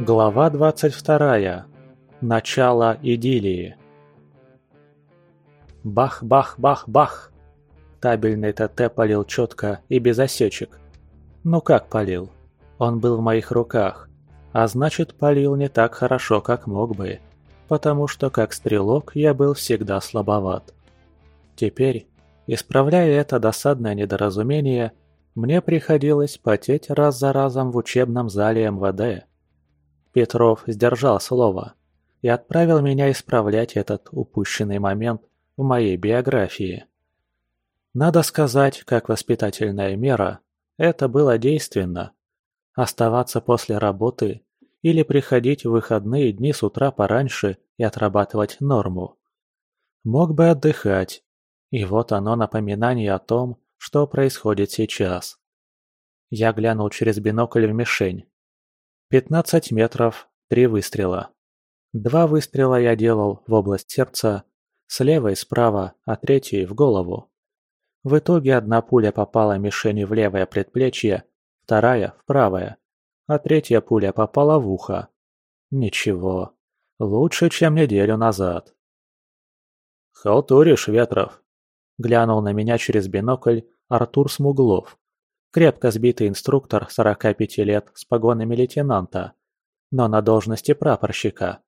Глава 22. Начало идиллии. Бах-бах-бах-бах. Табельный ТТ полил четко и без осечек. Ну как полил? Он был в моих руках. А значит, полил не так хорошо, как мог бы. Потому что как стрелок я был всегда слабоват. Теперь, исправляя это досадное недоразумение, мне приходилось потеть раз за разом в учебном зале МВД Петров сдержал слово и отправил меня исправлять этот упущенный момент в моей биографии. Надо сказать, как воспитательная мера, это было действенно. Оставаться после работы или приходить в выходные дни с утра пораньше и отрабатывать норму. Мог бы отдыхать, и вот оно напоминание о том, что происходит сейчас. Я глянул через бинокль в мишень. Пятнадцать метров, три выстрела. Два выстрела я делал в область сердца, слева и справа, а третий в голову. В итоге одна пуля попала мишени в левое предплечье, вторая – в правое, а третья пуля попала в ухо. Ничего, лучше, чем неделю назад. «Халтуришь, Ветров?» – глянул на меня через бинокль Артур Смуглов, крепко сбитый инструктор 45 лет с погонами лейтенанта, но на должности прапорщика.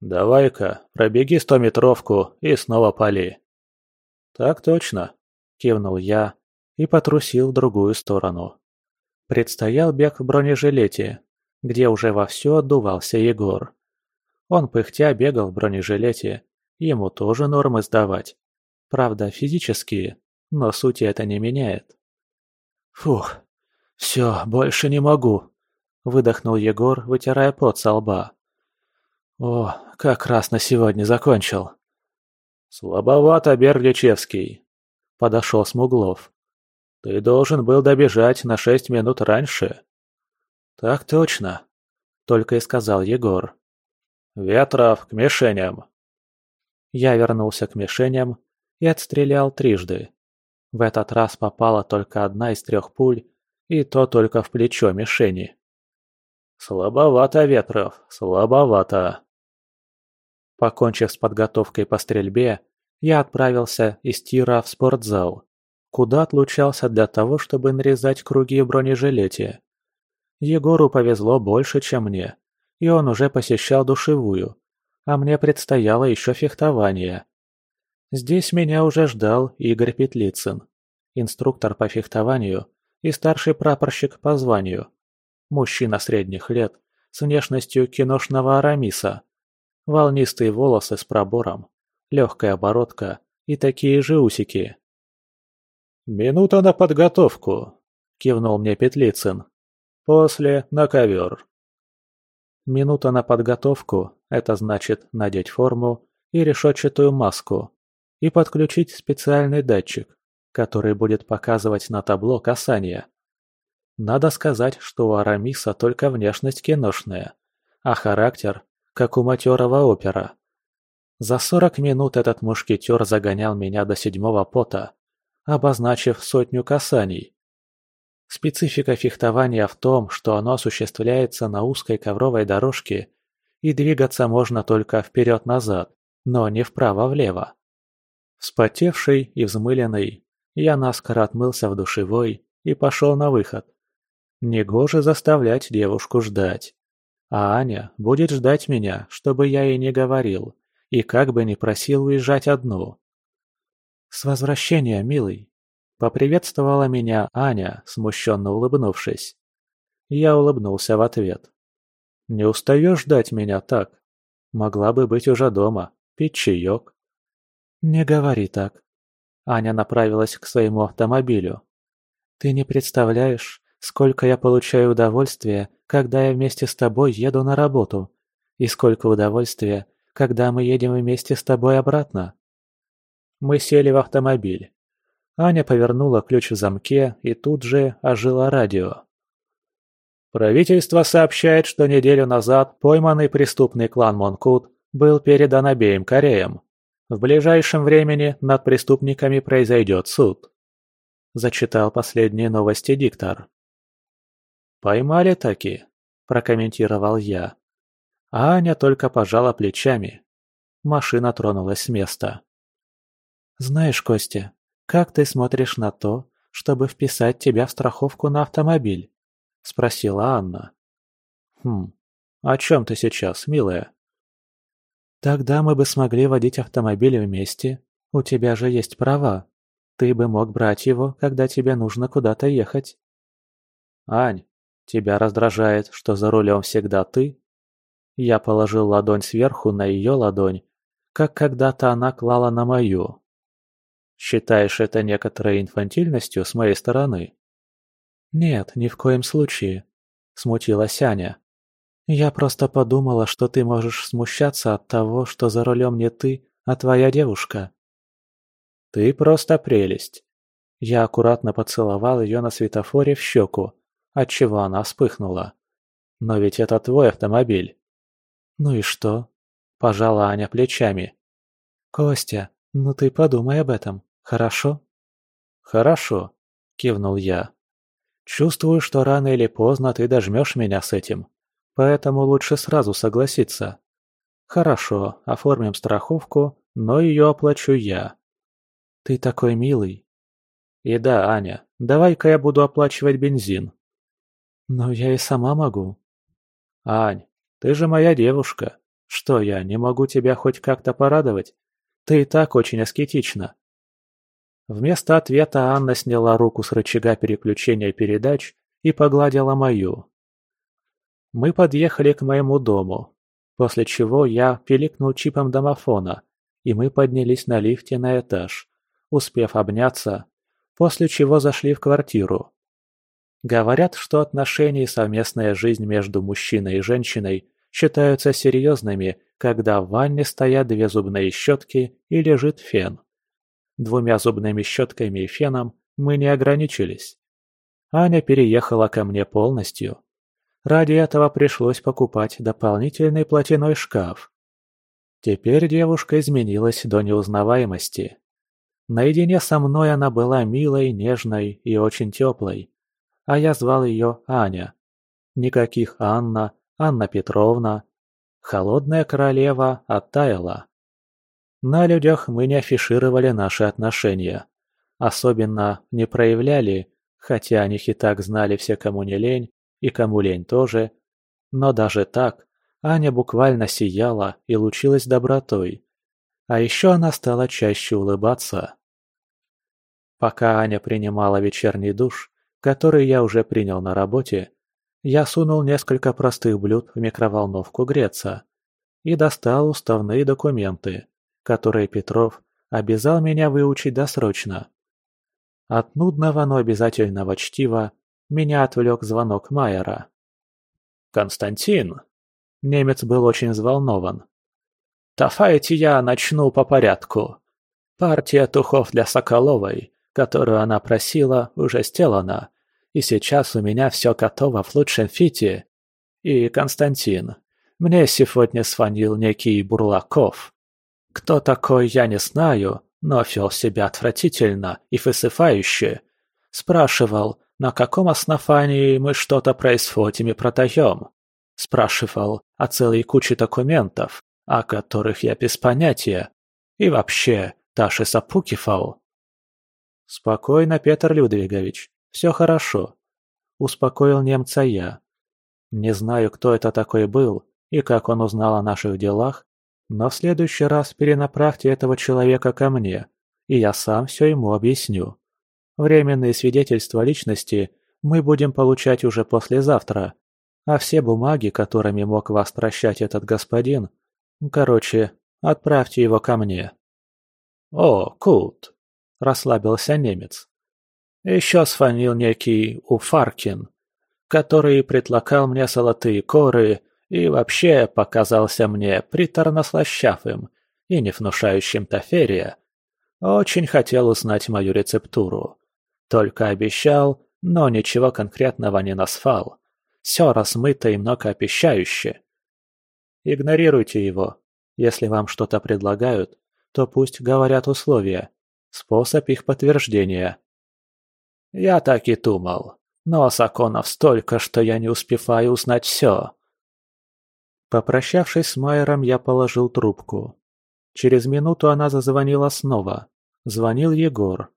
«Давай-ка, пробеги стометровку и снова пали». «Так точно», – кивнул я и потрусил в другую сторону. Предстоял бег в бронежилете, где уже вовсю отдувался Егор. Он пыхтя бегал в бронежилете, ему тоже нормы сдавать. Правда, физические, но сути это не меняет. «Фух, все, больше не могу», – выдохнул Егор, вытирая пот со лба. «О, как раз на сегодня закончил». «Слабовато, Берличевский», – подошел Смуглов. «Ты должен был добежать на шесть минут раньше». «Так точно», – только и сказал Егор. «Ветров, к мишеням!» Я вернулся к мишеням и отстрелял трижды. В этот раз попала только одна из трех пуль, и то только в плечо мишени. «Слабовато, Ветров, слабовато!» Покончив с подготовкой по стрельбе, я отправился из тира в спортзал, куда отлучался для того, чтобы нарезать круги в бронежилете. Егору повезло больше, чем мне, и он уже посещал душевую, а мне предстояло еще фехтование. Здесь меня уже ждал Игорь Петлицын, инструктор по фехтованию и старший прапорщик по званию. Мужчина средних лет, с внешностью киношного Арамиса. Волнистые волосы с пробором, легкая оборотка и такие же усики. «Минута на подготовку», — кивнул мне Петлицын. «После на ковер». Минута на подготовку – это значит надеть форму и решетчатую маску, и подключить специальный датчик, который будет показывать на табло касания. Надо сказать, что у Арамиса только внешность киношная, а характер, как у матерого опера. За сорок минут этот мушкетер загонял меня до седьмого пота, обозначив сотню касаний. Специфика фехтования в том, что оно осуществляется на узкой ковровой дорожке, и двигаться можно только вперед-назад, но не вправо-влево. Вспотевший и взмыленный, я наскоро отмылся в душевой и пошел на выход. Негоже заставлять девушку ждать. А Аня будет ждать меня, чтобы я ей не говорил, и как бы не просил уезжать одну. «С возвращения, милый!» — поприветствовала меня Аня, смущенно улыбнувшись. Я улыбнулся в ответ. «Не устаешь ждать меня так? Могла бы быть уже дома, пить чаек, «Не говори так». Аня направилась к своему автомобилю. «Ты не представляешь, сколько я получаю удовольствия, когда я вместе с тобой еду на работу, и сколько удовольствия, когда мы едем вместе с тобой обратно». Мы сели в автомобиль. Аня повернула ключ в замке и тут же ожило радио. Правительство сообщает, что неделю назад пойманный преступный клан Монкут был передан обеим Кореям. В ближайшем времени над преступниками произойдет суд. Зачитал последние новости диктор. Поймали таки? – прокомментировал я. А Аня только пожала плечами. Машина тронулась с места. «Знаешь, Костя, как ты смотришь на то, чтобы вписать тебя в страховку на автомобиль?» – спросила Анна. «Хм, о чем ты сейчас, милая?» «Тогда мы бы смогли водить автомобиль вместе. У тебя же есть права. Ты бы мог брать его, когда тебе нужно куда-то ехать». «Ань, тебя раздражает, что за рулем всегда ты?» Я положил ладонь сверху на ее ладонь, как когда-то она клала на мою. «Считаешь это некоторой инфантильностью с моей стороны?» «Нет, ни в коем случае», – смутилась Аня. «Я просто подумала, что ты можешь смущаться от того, что за рулем не ты, а твоя девушка». «Ты просто прелесть». Я аккуратно поцеловал ее на светофоре в щеку, отчего она вспыхнула. «Но ведь это твой автомобиль». «Ну и что?» – пожала Аня плечами. «Костя, ну ты подумай об этом, хорошо?» «Хорошо», – кивнул я. «Чувствую, что рано или поздно ты дожмешь меня с этим, поэтому лучше сразу согласиться. Хорошо, оформим страховку, но ее оплачу я». «Ты такой милый». «И да, Аня, давай-ка я буду оплачивать бензин». «Но я и сама могу». «Ань, ты же моя девушка. Что я, не могу тебя хоть как-то порадовать? Ты и так очень аскетична». Вместо ответа Анна сняла руку с рычага переключения передач и погладила мою. Мы подъехали к моему дому, после чего я пиликнул чипом домофона, и мы поднялись на лифте на этаж, успев обняться, после чего зашли в квартиру. Говорят, что отношения и совместная жизнь между мужчиной и женщиной считаются серьезными, когда в ванне стоят две зубные щетки и лежит фен. Двумя зубными щетками и феном мы не ограничились. Аня переехала ко мне полностью. Ради этого пришлось покупать дополнительный платяной шкаф. Теперь девушка изменилась до неузнаваемости. Наедине со мной она была милой, нежной и очень теплой а я звал ее Аня. Никаких Анна, Анна Петровна. Холодная королева оттаяла. На людях мы не афишировали наши отношения. Особенно не проявляли, хотя о них и так знали все, кому не лень, и кому лень тоже. Но даже так, Аня буквально сияла и лучилась добротой. А еще она стала чаще улыбаться. Пока Аня принимала вечерний душ, который я уже принял на работе, я сунул несколько простых блюд в микроволновку греться и достал уставные документы, которые Петров обязал меня выучить досрочно. От нудного, но обязательного чтива меня отвлек звонок Майера. «Константин!» Немец был очень взволнован. «Давайте я начну по порядку. Партия тухов для Соколовой, которую она просила, уже сделана, и сейчас у меня все готово в лучшем фите. И, Константин, мне сегодня звонил некий Бурлаков. Кто такой, я не знаю, но вел себя отвратительно и высыпающе. Спрашивал, на каком основании мы что-то происходим и продаем. Спрашивал о целой куче документов, о которых я без понятия. И вообще, даже запукивал. «Спокойно, Петр Людвигович. Все хорошо», – успокоил немца я. Не знаю, кто это такой был и как он узнал о наших делах, но в следующий раз перенаправьте этого человека ко мне, и я сам все ему объясню. Временные свидетельства личности мы будем получать уже послезавтра, а все бумаги, которыми мог вас прощать этот господин, короче, отправьте его ко мне». «О, Кут!» – расслабился немец. Еще сфанил некий Уфаркин, который предлагал мне золотые коры и вообще показался мне приторно-слащавым и не внушающим таферия. Очень хотел узнать мою рецептуру. Только обещал, но ничего конкретного не насфал. Все размыто и многообещающе. Игнорируйте его. Если вам что-то предлагают, то пусть говорят условия, способ их подтверждения. «Я так и думал. Но законов столько, что я не успеваю узнать все. Попрощавшись с Майером, я положил трубку. Через минуту она зазвонила снова. Звонил Егор.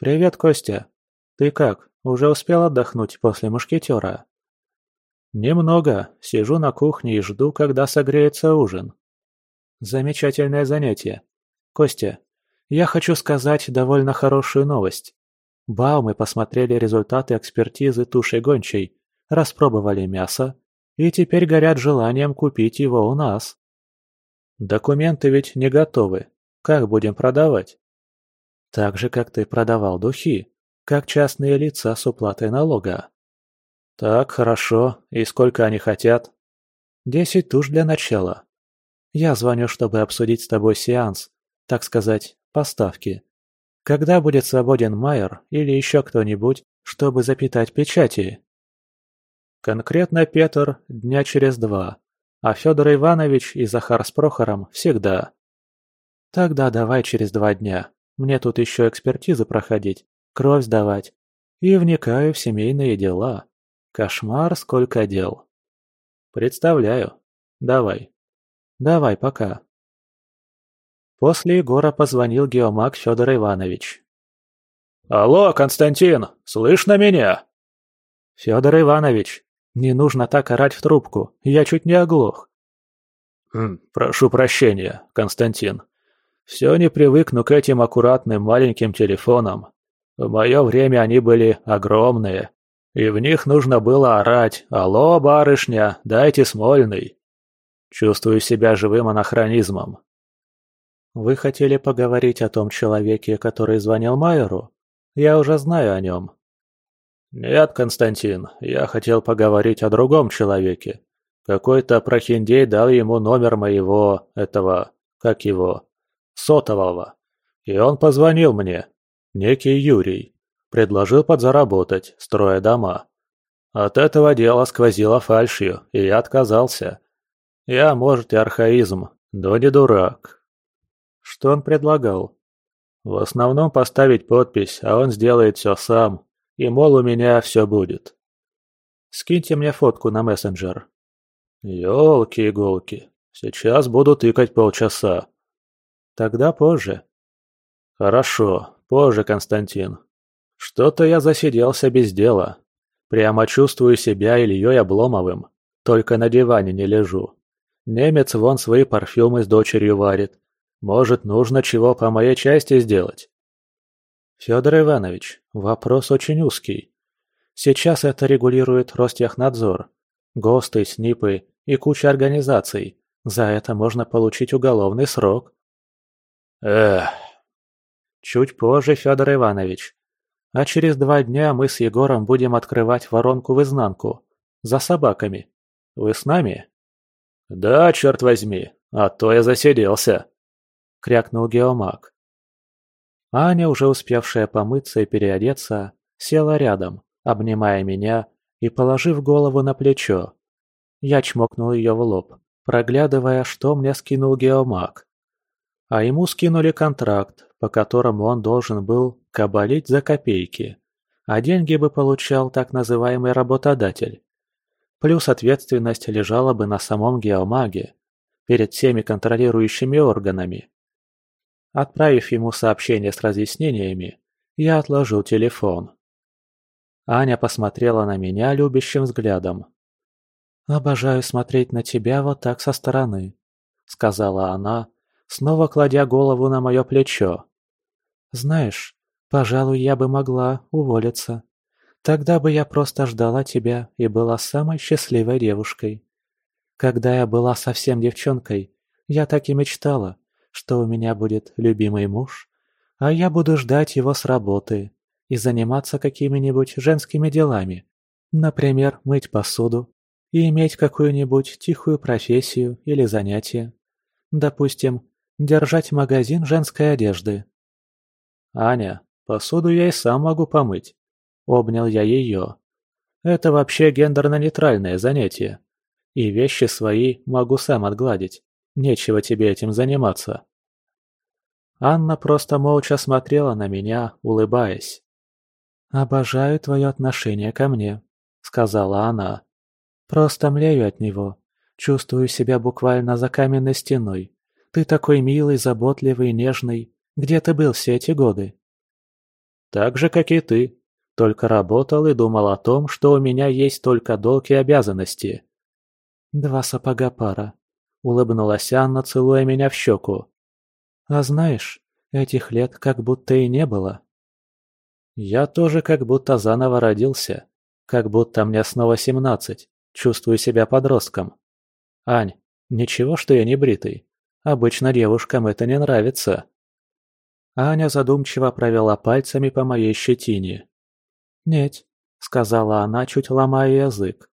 «Привет, Костя. Ты как, уже успел отдохнуть после мушкетера?» «Немного. Сижу на кухне и жду, когда согреется ужин». «Замечательное занятие. Костя, я хочу сказать довольно хорошую новость. Баумы посмотрели результаты экспертизы туши гончей, распробовали мясо и теперь горят желанием купить его у нас. Документы ведь не готовы. Как будем продавать? Так же, как ты продавал духи, как частные лица с уплатой налога. Так, хорошо. И сколько они хотят? Десять туш для начала. Я звоню, чтобы обсудить с тобой сеанс, так сказать, поставки. Когда будет свободен Майер или еще кто-нибудь, чтобы запитать печати? Конкретно Петр дня через два, а Федор Иванович и Захар с Прохором всегда. Тогда давай через два дня. Мне тут еще экспертизы проходить, кровь сдавать. И вникаю в семейные дела. Кошмар, сколько дел. Представляю. Давай. Давай, пока. После Егора позвонил геомаг Федор Иванович. «Алло, Константин, слышно меня?» «Федор Иванович, не нужно так орать в трубку, я чуть не оглох». «Хм, «Прошу прощения, Константин. Все не привыкну к этим аккуратным маленьким телефонам. В мое время они были огромные, и в них нужно было орать «Алло, барышня, дайте Смольный». Чувствую себя живым анахронизмом. Вы хотели поговорить о том человеке, который звонил Майеру? Я уже знаю о нем. Нет, Константин, я хотел поговорить о другом человеке. Какой-то прохиндей дал ему номер моего, этого, как его, сотового. И он позвонил мне, некий Юрий, предложил подзаработать, строя дома. От этого дела сквозило фальшью, и я отказался. Я, может, и архаизм, но не дурак. Что он предлагал? В основном поставить подпись, а он сделает все сам, и, мол, у меня все будет. Скиньте мне фотку на мессенджер. Ёлки-иголки, сейчас буду тыкать полчаса. Тогда позже. Хорошо, позже, Константин. Что-то я засиделся без дела. Прямо чувствую себя Ильей Обломовым. Только на диване не лежу. Немец вон свои парфюмы с дочерью варит. Может, нужно чего по моей части сделать? Федор Иванович, вопрос очень узкий. Сейчас это регулирует Ростехнадзор. ГОСТы, СНИПы и куча организаций. За это можно получить уголовный срок. Эх. Чуть позже, Федор Иванович. А через два дня мы с Егором будем открывать воронку в изнанку. За собаками. Вы с нами? Да, черт возьми, а то я засиделся. Крякнул геомаг. Аня, уже успевшая помыться и переодеться, села рядом, обнимая меня и положив голову на плечо. Я чмокнул ее в лоб, проглядывая, что мне скинул геомаг. А ему скинули контракт, по которому он должен был кабалить за копейки, а деньги бы получал так называемый работодатель. Плюс ответственность лежала бы на самом геомаге, перед всеми контролирующими органами. Отправив ему сообщение с разъяснениями, я отложил телефон. Аня посмотрела на меня любящим взглядом. «Обожаю смотреть на тебя вот так со стороны», — сказала она, снова кладя голову на мое плечо. «Знаешь, пожалуй, я бы могла уволиться. Тогда бы я просто ждала тебя и была самой счастливой девушкой. Когда я была совсем девчонкой, я так и мечтала, что у меня будет любимый муж, а я буду ждать его с работы и заниматься какими-нибудь женскими делами, например, мыть посуду и иметь какую-нибудь тихую профессию или занятие. Допустим, держать магазин женской одежды. «Аня, посуду я и сам могу помыть», — обнял я ее. «Это вообще гендерно-нейтральное занятие. И вещи свои могу сам отгладить. Нечего тебе этим заниматься». Анна просто молча смотрела на меня, улыбаясь. «Обожаю твое отношение ко мне», — сказала она. «Просто млею от него. Чувствую себя буквально за каменной стеной. Ты такой милый, заботливый, нежный. Где ты был все эти годы?» «Так же, как и ты. Только работал и думал о том, что у меня есть только долг и обязанности». «Два сапога пара», — улыбнулась Анна, целуя меня в щеку. «А знаешь, этих лет как будто и не было». «Я тоже как будто заново родился. Как будто мне снова семнадцать. Чувствую себя подростком. Ань, ничего, что я не бритый. Обычно девушкам это не нравится». Аня задумчиво провела пальцами по моей щетине. «Нет», — сказала она, чуть ломая язык.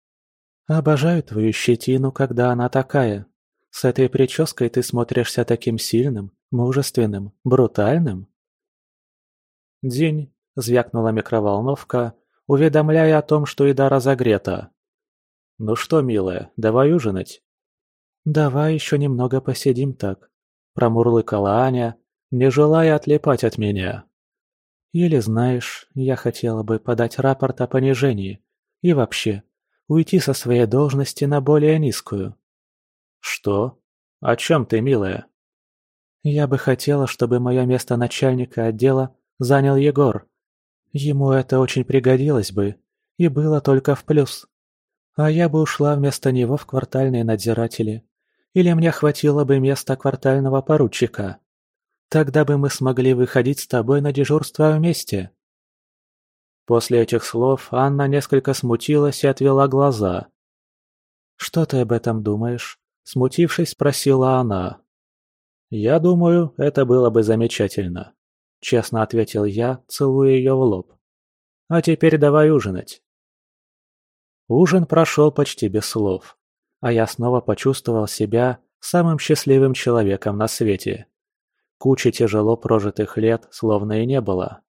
«Обожаю твою щетину, когда она такая. С этой прической ты смотришься таким сильным, мужественным, брутальным». «День», — звякнула микроволновка, уведомляя о том, что еда разогрета. «Ну что, милая, давай ужинать?» «Давай еще немного посидим так», — промурлыкала Аня, не желая отлипать от меня. «Или, знаешь, я хотела бы подать рапорт о понижении. И вообще, уйти со своей должности на более низкую». «Что? О чем ты, милая?» «Я бы хотела, чтобы мое место начальника отдела занял Егор. Ему это очень пригодилось бы, и было только в плюс. А я бы ушла вместо него в квартальные надзиратели. Или мне хватило бы места квартального поручика. Тогда бы мы смогли выходить с тобой на дежурство вместе». После этих слов Анна несколько смутилась и отвела глаза. «Что ты об этом думаешь?» – смутившись, спросила она. «Я думаю, это было бы замечательно», – честно ответил я, целуя ее в лоб. «А теперь давай ужинать». Ужин прошел почти без слов а я снова почувствовал себя самым счастливым человеком на свете. Кучи тяжело прожитых лет словно и не было.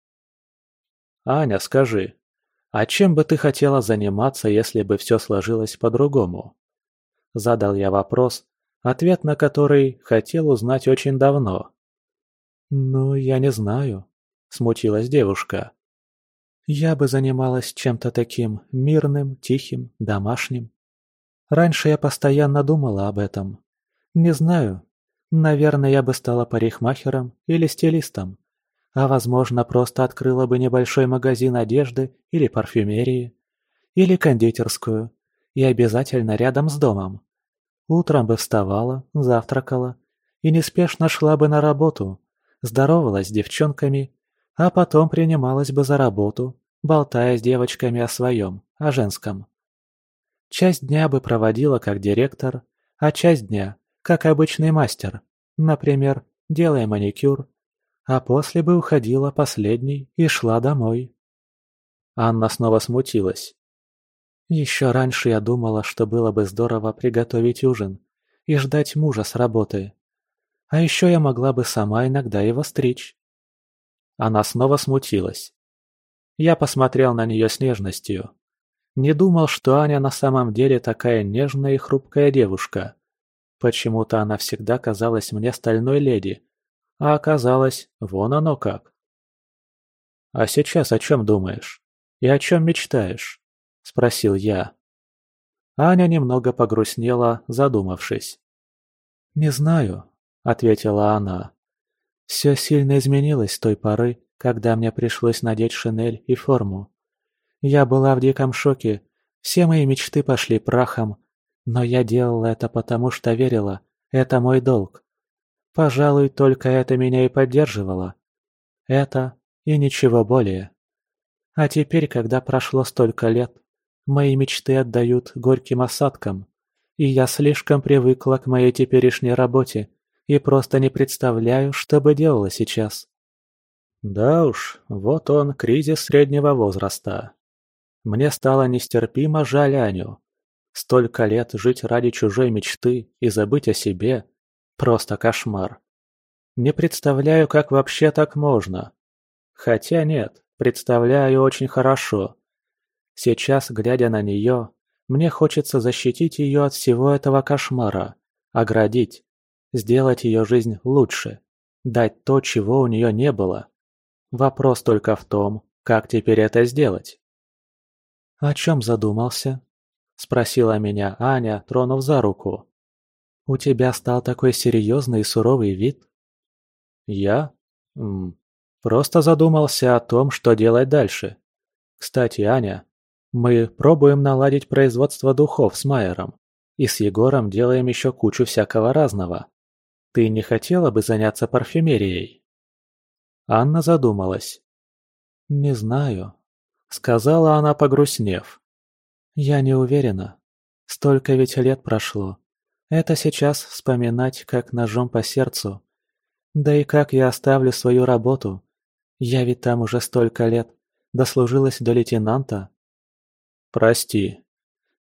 «Аня, скажи, а чем бы ты хотела заниматься, если бы все сложилось по-другому?» Задал я вопрос, ответ на который хотел узнать очень давно. «Ну, я не знаю», — смутилась девушка. «Я бы занималась чем-то таким мирным, тихим, домашним. Раньше я постоянно думала об этом. Не знаю. Наверное, я бы стала парикмахером или стилистом. А возможно, просто открыла бы небольшой магазин одежды или парфюмерии. Или кондитерскую. И обязательно рядом с домом. Утром бы вставала, завтракала. И неспешно шла бы на работу. Здоровалась с девчонками. А потом принималась бы за работу, болтая с девочками о своем, о женском. Часть дня бы проводила как директор, а часть дня – как обычный мастер, например, делая маникюр, а после бы уходила последней и шла домой. Анна снова смутилась. Еще раньше я думала, что было бы здорово приготовить ужин и ждать мужа с работы. А еще я могла бы сама иногда его стричь. Она снова смутилась. Я посмотрел на нее с нежностью. Не думал, что Аня на самом деле такая нежная и хрупкая девушка. Почему-то она всегда казалась мне стальной леди, а оказалось, вон оно как. «А сейчас о чем думаешь? И о чем мечтаешь?» – спросил я. Аня немного погрустнела, задумавшись. «Не знаю», – ответила она. «Все сильно изменилось с той поры, когда мне пришлось надеть шинель и форму. Я была в диком шоке, все мои мечты пошли прахом, но я делала это потому, что верила, это мой долг. Пожалуй, только это меня и поддерживало. Это и ничего более. А теперь, когда прошло столько лет, мои мечты отдают горьким осадкам, и я слишком привыкла к моей теперешней работе и просто не представляю, что бы делала сейчас. Да уж, вот он, кризис среднего возраста. Мне стало нестерпимо жаль Аню. Столько лет жить ради чужой мечты и забыть о себе – просто кошмар. Не представляю, как вообще так можно. Хотя нет, представляю очень хорошо. Сейчас, глядя на нее, мне хочется защитить ее от всего этого кошмара, оградить, сделать ее жизнь лучше, дать то, чего у нее не было. Вопрос только в том, Как теперь это сделать?» «О чем задумался?» – спросила меня Аня, тронув за руку. «У тебя стал такой серьезный и суровый вид?» «Я? М -м, просто задумался о том, что делать дальше. Кстати, Аня, мы пробуем наладить производство духов с Майером. И с Егором делаем еще кучу всякого разного. Ты не хотела бы заняться парфюмерией?» Анна задумалась. «Не знаю», — сказала она, погрустнев. «Я не уверена. Столько ведь лет прошло. Это сейчас вспоминать, как ножом по сердцу. Да и как я оставлю свою работу. Я ведь там уже столько лет. Дослужилась до лейтенанта. Прости.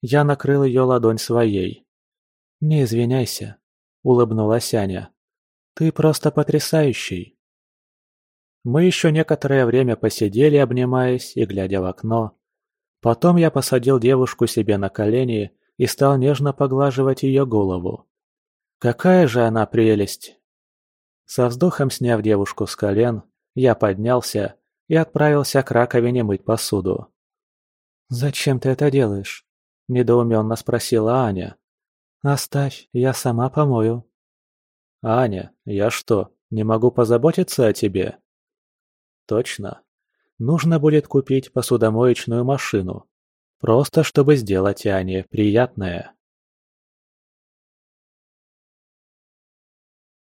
Я накрыл ее ладонь своей. Не извиняйся, улыбнулась Аня. Ты просто потрясающий. Мы еще некоторое время посидели, обнимаясь и глядя в окно. Потом я посадил девушку себе на колени и стал нежно поглаживать ее голову. Какая же она прелесть! Со вздохом сняв девушку с колен, я поднялся и отправился к раковине мыть посуду. «Зачем ты это делаешь?» – недоуменно спросила Аня. «Оставь, я сама помою». «Аня, я что, не могу позаботиться о тебе?» «Точно. Нужно будет купить посудомоечную машину. Просто чтобы сделать Ане приятное».